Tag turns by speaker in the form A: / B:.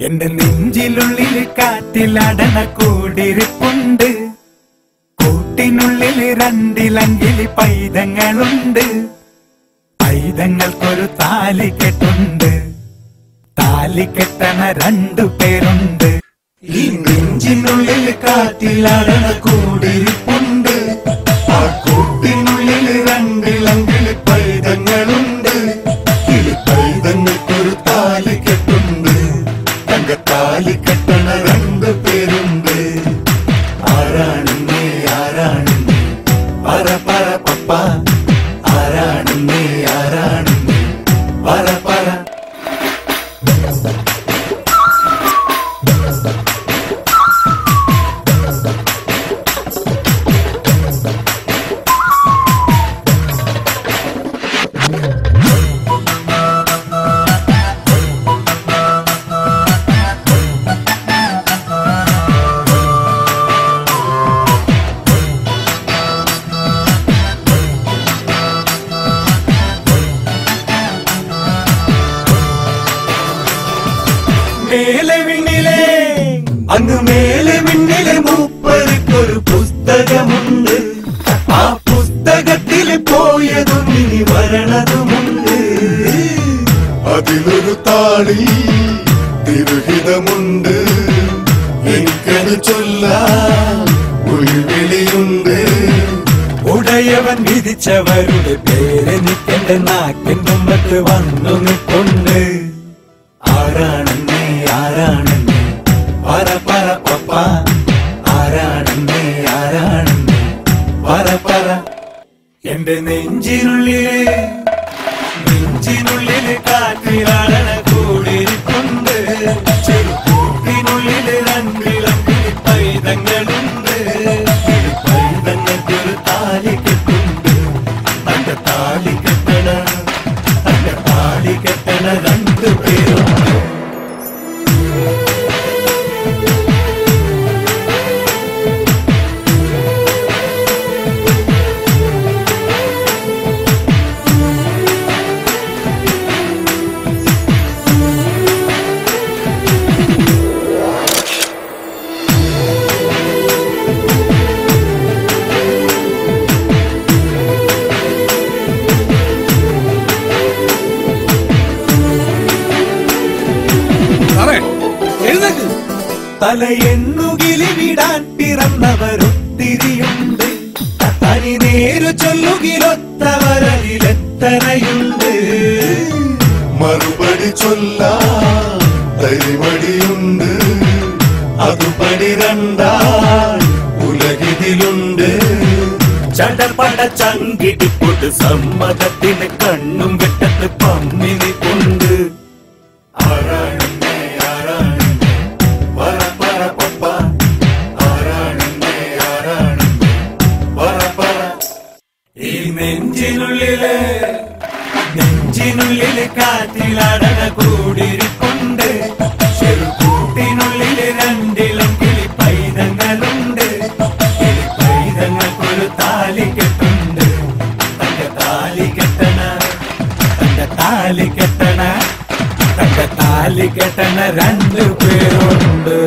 A: എന്റെ നെഞ്ചിലുള്ളിൽ കാറ്റിലടണ കൂടിരിപ്പുണ്ട് കൂട്ടിനുള്ളിൽ രണ്ടിലങ്കിലി പൈതങ്ങളുണ്ട് പൈതങ്ങൾക്കൊരു താലിക്കെട്ടുണ്ട് താലിക്കെട്ടണ രണ്ടു പേരുണ്ട്. ഈ നെഞ്ചിനുള്ളിൽ കാറ്റിലടണ കൂടിരിപ്പുണ്ട്. ആ കൂട്ടിനുള്ളിൽ രണ്ടിലങ്കിൽ പൈതങ്ങളുണ്ട്. പൈതങ്ങൾക്കൊരു താലിക്കെട്ടുണ്ട് തങ്ക താലിക്കെട്ടണ രണ്ടു പേരുണ്ട്. ആരാണ് നീ? ആരാണ് പറ പറ പപ്പ. മേലെ വിണ്ണിലെ അങ്ങ് മേലെ വിണ്ണിലെ മൂപ്പർക്കൊരു പുസ്തകമുണ്ട്. ആ പുസ്തകത്തിൽ പോയതും ഇനി വരണതുമുണ്ട്.
B: അതിലൊരു താളി തിരുഹിതമുണ്ട്. എനിക്കത് ചൊല്ലാൻ ഉൾവിളിയുണ്ട്
A: ഉടയവൻ വിധിച്ചവരുടെ പേരെനിക്കെന്റെ നാക്കിൻ മുമ്പത്ത് വന്നു നിൽപ്പുണ്ട്. നെഞ്ചിനുള്ളിൽ നെഞ്ചിനുള്ളിലെ കാറ്റിലാടണ കൂടിയിരിപ്പുണ്ട്. തലയെണ്ണുകിലി വിടാൻ പിറന്നവരൊത്തിരിയുണ്ട് തനി നേരു ചൊല്ലുകിലൊത്തവരതിലെത്തനയുണ്ട്
B: മറുപടി ചൊല്ലാൻ തരിമടിയുണ്ട് അതുപടി രണ്ടാൻ ഉലകിതിലുണ്ട്
A: ചടപട ചങ്കിടിപ്പൊട്ട് സമ്മതത്തിന് കണ്ണും വെട്ടത്ത് പമ്മിനി നെഞ്ചിനുള്ളിൽ നെഞ്ചിനുള്ളിലെ കാറ്റിലടന കൂടിയിരിപ്പുണ്ട്. ചെറുകൂട്ടിനുള്ളിൽ രണ്ടിലും കിളി പൈതങ്ങളുണ്ട് കിളി പൈതങ്ങൾക്കൊരു താലി കെട്ടുണ്ട് തന്റെ താലി കെട്ടണ തന്റെ താലി കെട്ടണ തന്റെ താലി കെട്ടണ രണ്ടു പേരുണ്ട്.